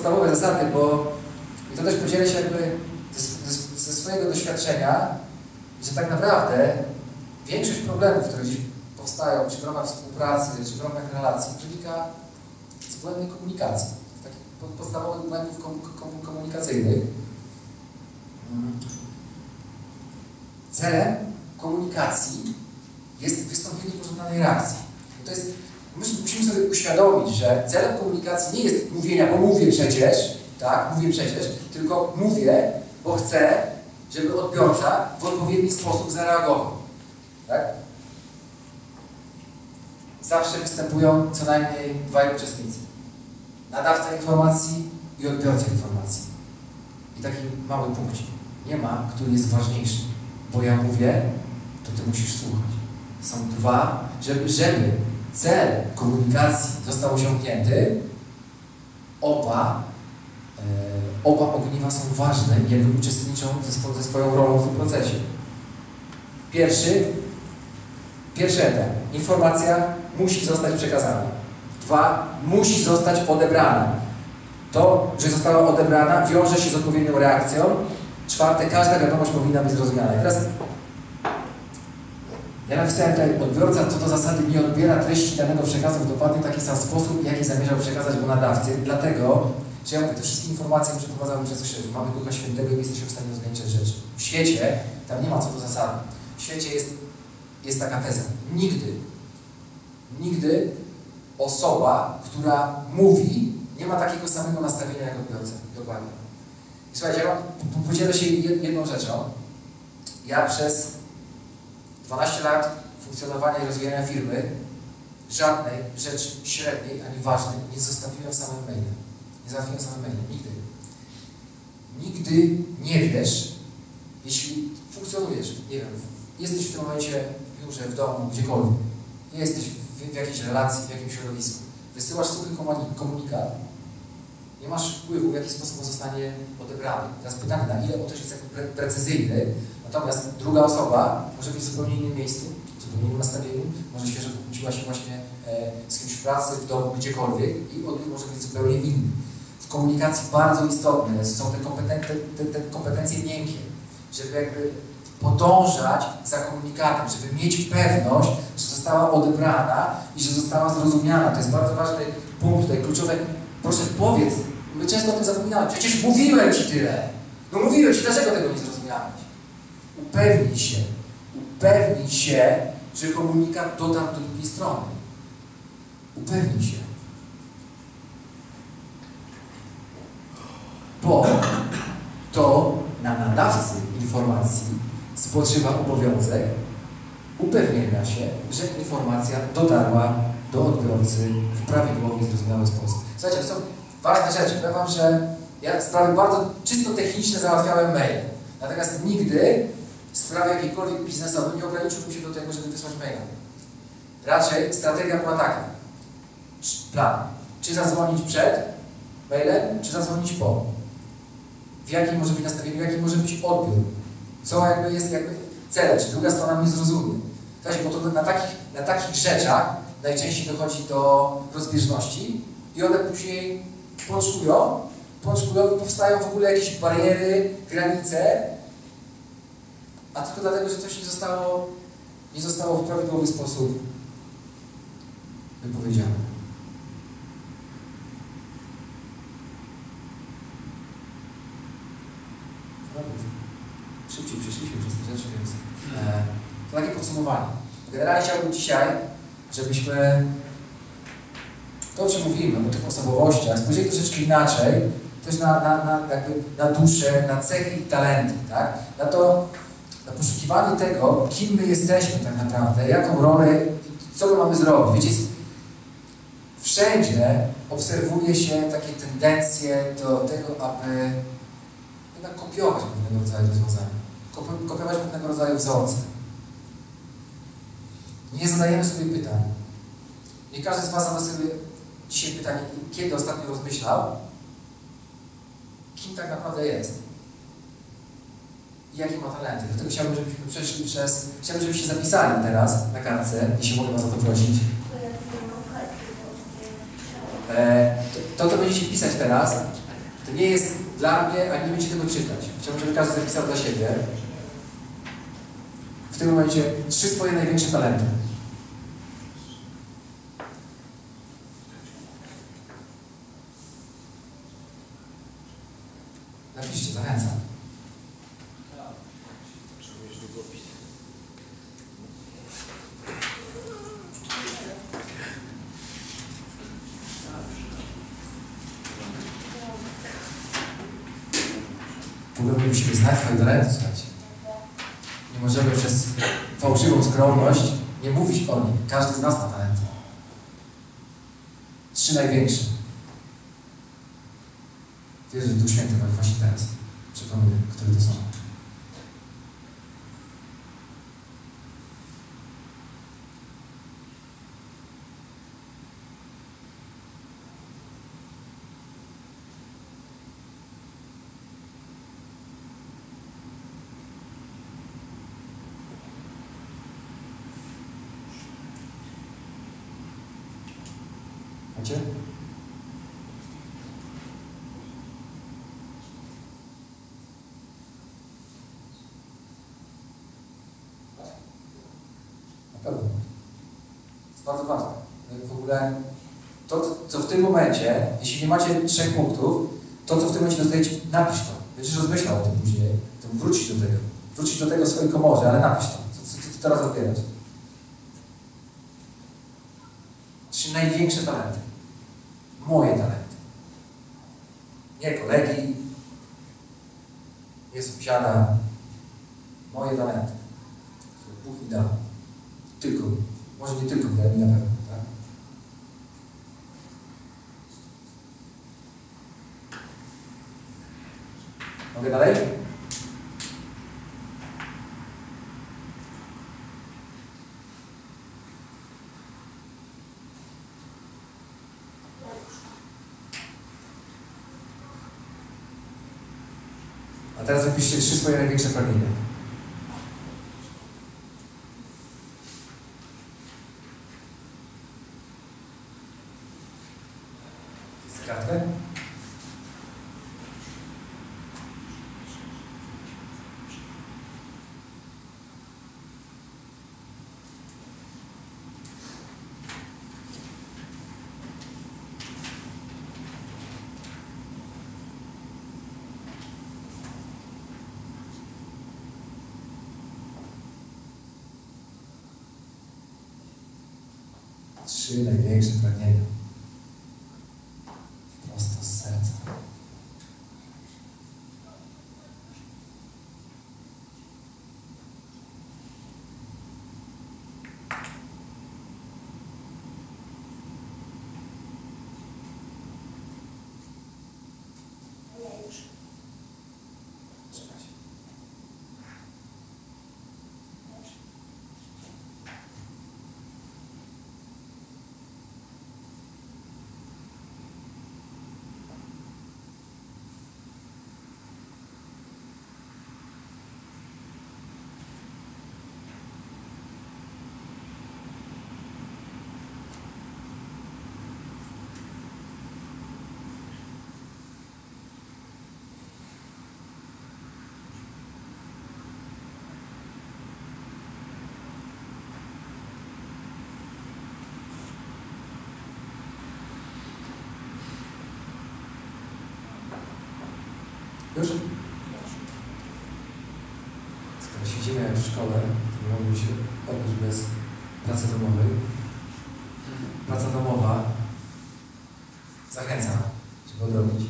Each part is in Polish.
podstawowe zasady, bo i to też podzielę się jakby ze, ze, swojego doświadczenia, że tak naprawdę większość problemów, które dziś powstają, czy w ramach współpracy, czy w ramach relacji, wynika z błędnej komunikacji, z takich podstawowych błędów komunikacyjnych. Celem komunikacji jest wystąpienie pożądanej reakcji. I to jest, musimy sobie uświadomić, że celem komunikacji nie jest mówienia, bo mówię przecież, tak, mówię przecież, tylko mówię, bo chcę, żeby odbiorca w odpowiedni sposób zareagował. Tak? Zawsze występują co najmniej dwaj uczestnicy. Nadawca informacji i odbiorca informacji. I taki mały punkcik. Nie ma, który jest ważniejszy. Bo ja mówię, to ty musisz słuchać. Są dwa, żeby, żeby cel komunikacji został osiągnięty, oba, e, oba ogniwa są ważne i jakby uczestniczą ze, ze swoją rolą w tym procesie. Pierwszy, pierwszy etap. Informacja musi zostać przekazana. Dwa, musi zostać odebrana. To, że została odebrana, wiąże się z odpowiednią reakcją. Czwarte, każda wiadomość powinna być zrozumiana. I teraz ja napisałem tutaj, odbiorca co do zasady nie odbiera treści danego przekazu w dokładnie taki sam sposób, jaki zamierzał przekazać go nadawcy, dlatego, że ja mówię, te wszystkie informacje przeprowadzamy przez krzyż. Mamy Ducha Świętego i jesteśmy w stanie ograniczać rzeczy. W świecie tam nie ma co do zasady. W świecie jest, jest taka teza. Nigdy, nigdy osoba, która mówi, nie ma takiego samego nastawienia jak odbiorca. Dokładnie. I słuchajcie, ja podzielę się jedną rzeczą. Ja przez 12 lat funkcjonowania i rozwijania firmy, żadnej rzeczy średniej ani ważnej nie zostawiłem samym mailem. Nie zostawiłem samym mailem. Nigdy. Nigdy nie wiesz, jeśli funkcjonujesz, nie wiem, jesteś w tym momencie w biurze, w domu, gdziekolwiek, nie jesteś w, w jakiejś relacji, w jakimś środowisku, wysyłasz suchy komunikat, nie masz wpływu, w jaki sposób on zostanie odebrany. Teraz pytanie, na ile on też jest pre precyzyjny, natomiast druga osoba może być w zupełnie innym miejscu, w zupełnie innym nastawieniu, może świeżo pokłóciła się właśnie e, z kimś w pracy, w domu, gdziekolwiek i odbiór może być zupełnie inny. W komunikacji bardzo istotne są te, kompetencje, te, te kompetencje miękkie, żeby jakby podążać za komunikatem, żeby mieć pewność, że została odebrana i że została zrozumiana. To jest bardzo ważny punkt tutaj, kluczowy. Proszę powiedz, my często o tym zapominamy, przecież mówiłem Ci tyle. No mówiłem Ci, dlaczego tego nie zrozumiałeś? Upewnij się, upewnij się, że komunikat dotarł do drugiej strony. Upewnij się. Bo to na nadawcy informacji spoczywa obowiązek upewnienia się, że informacja dotarła do odbiorcy w prawidłowy i zrozumiały sposób. Słuchajcie, są ważne rzeczy. Powiem Wam, że ja sprawy bardzo czysto techniczne załatwiałem mailem. Natomiast nigdy sprawy jakiejkolwiek biznesowej nie ograniczyłbym się do tego, żeby wysłać maila. Raczej strategia była taka. Plan. Czy zadzwonić przed mailem, czy zadzwonić po. W jakim może być nastawieniu, jaki może być odbiór. Co jakby jest jakby celem, czy druga strona mnie zrozumie. Słuchajcie, bo to na takich, na takich rzeczach najczęściej dochodzi do rozbieżności i one później pączkują, pączkują i powstają w ogóle jakieś bariery, granice, a tylko dlatego, że coś nie zostało, nie zostało w prawidłowy sposób wypowiedziane. Szybciej przeszliśmy przez te rzeczy, więc e, to takie podsumowanie. Generalnie chciałbym dzisiaj, żebyśmy to, o czym mówimy, o tych osobowościach, spojrzeli troszeczkę inaczej, też na, na, na, jakby na duszę, na cechy i talenty, tak? Na to, na poszukiwanie tego, kim my jesteśmy tak naprawdę, jaką rolę, co my mamy zrobić. Wiecie, wszędzie obserwuje się takie tendencje do tego, aby jednak kopiować pewnego rodzaju rozwiązania, kopiować pewnego rodzaju wzorce. Nie zadajemy sobie pytań. Nie każdy z Was zada sobie dzisiaj pytanie, kiedy ostatnio rozmyślał, kim tak naprawdę jest i jakie ma talenty. Dlatego chciałbym, żebyśmy przeszli przez, chciałbym, żebyście zapisali teraz na kartce, jeśli mogę Was o to prosić. E, to, to, co będziecie pisać teraz, To nie jest dla mnie, ani nie będzie tego czytać. Chciałbym, żeby każdy zapisał dla siebie w tym momencie trzy swoje największe talenty. Napiszcie, zachęcam. W ogóle my musimy znać swoje talenty, słuchajcie. Nie możemy przez fałszywą skromność nie mówić o nich. Każdy z nas ma talenty. Trzy największe. Wierzę, że Duch Święty właśnie teraz przekonuje, które to są. Macie? Na pewno. Jest bardzo ważne. W ogóle to, co w tym momencie, jeśli nie macie trzech punktów, to, co w tym momencie dostajecie, napisz to. Będziesz rozmyślał o tym później, to wrócić do tego. Wrócić do tego w swojej komorze, ale napisz to. Co, co, co ty teraz odbierasz? Trzy największe talenty. Moje talenty. Nie kolegi, nie sąsiada. Moje talenty, które Bóg mi dał. Tylko mi. Może nie tylko mi, ale mi na pewno. Tak? Mogę dalej? A teraz zapiszcie trzy swoje największe pragnienia. Jest kartkę? Trzy największe pragnienia. Prosto Już? Skoro siedzimy w szkole, to mogłem się odbyć bez pracy domowej. Praca domowa zachęca, żeby odrobić.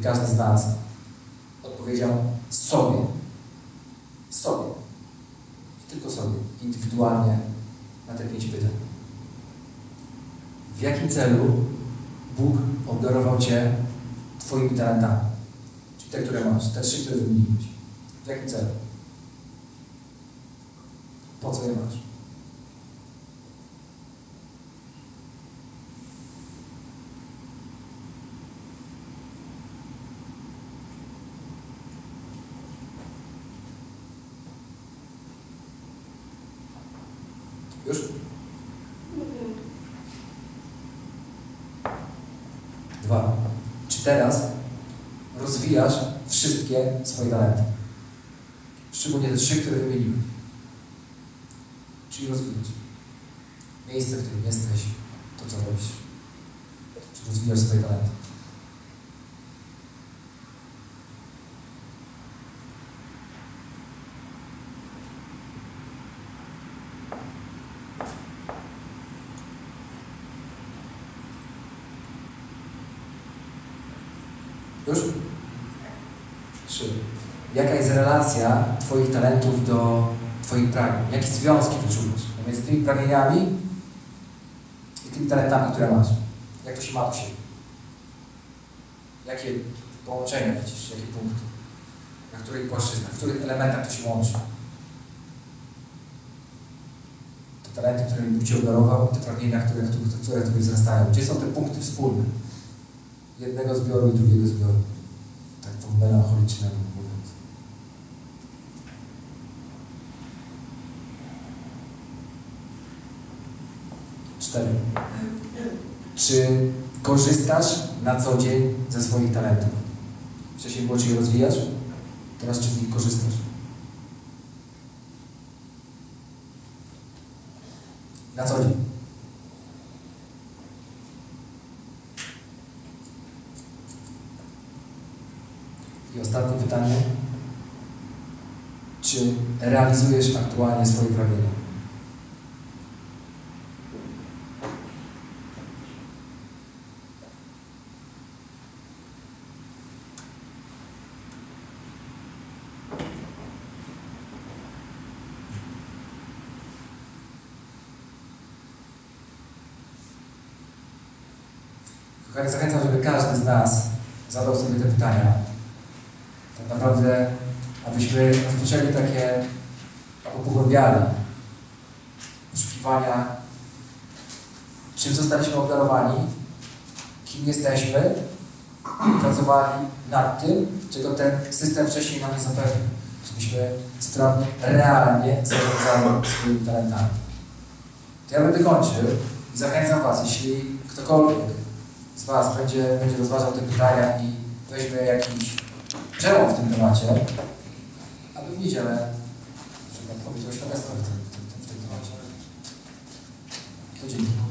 I każdy z nas odpowiedział sobie. Sobie. I tylko sobie. Indywidualnie na te pięć pytań. W jakim celu Bóg obdarował Cię Twoimi talentami? Te, które masz, te trzy, które wymieniłeś. W jakim celu? Po co je masz? Teraz rozwijasz wszystkie swoje talenty? Szczególnie te trzy, które wymieniłem. Czyli rozwijać. Miejsce, w którym jesteś, to co robisz. Czy rozwijasz swoje talenty? Już? Trzy. Jaka jest relacja Twoich talentów do Twoich pragnień? Jakie związki wyczuwasz pomiędzy tymi pragnieniami i tymi talentami, które masz? Jak to się ma do siebie? Jakie połączenia widzisz? Jakie punkty? Na których płaszczyznach, w których elementach to się łączy? Te talenty, które Bóg Ci obdarował te pragnienia, które, które, które, które wzrastają. Gdzie są te punkty wspólne? Jednego zbioru i drugiego zbioru. Tak to melancholicznemu mówiąc. Cztery. Czy korzystasz na co dzień ze swoich talentów? Wcześniej było, czy je rozwijasz? Teraz czy z nich korzystasz? Na co dzień. I ostatnie pytanie. Czy realizujesz aktualnie swoje pragnienia? Kochani, zachęcam, żeby każdy z nas zadał sobie te pytania. Tak naprawdę, abyśmy rozpoczęli takie, albo pogłębiali poszukiwania, czym zostaliśmy obdarowani, kim jesteśmy pracowali nad tym, czego ten system wcześniej nam nie zapewnił. Żebyśmy sprawnie, realnie zarządzali swoimi talentami. To ja będę kończył i zachęcam Was, jeśli ktokolwiek z Was będzie, będzie rozważał te pytania i weźmie jakiś przełom w tym temacie, aby w niedzielę na przykład powiedział świadectwo w tym, w tym, w tym temacie. To dzięki.